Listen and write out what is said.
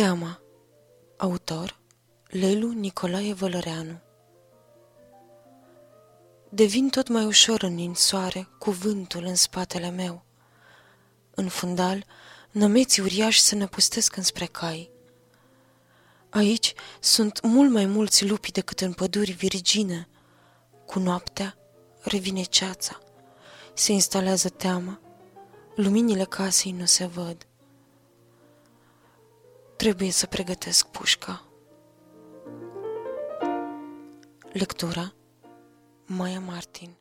Teama Autor Lelu Nicolae Vălăreanu Devin tot mai ușor în ninsoare cuvântul în spatele meu. În fundal, nămeții uriași se năpustesc înspre cai. Aici sunt mult mai mulți lupi decât în păduri virgine. Cu noaptea revine ceața, se instalează teama, luminile casei nu se văd. Trebuie să pregătesc pușca. Lectura Maya Martin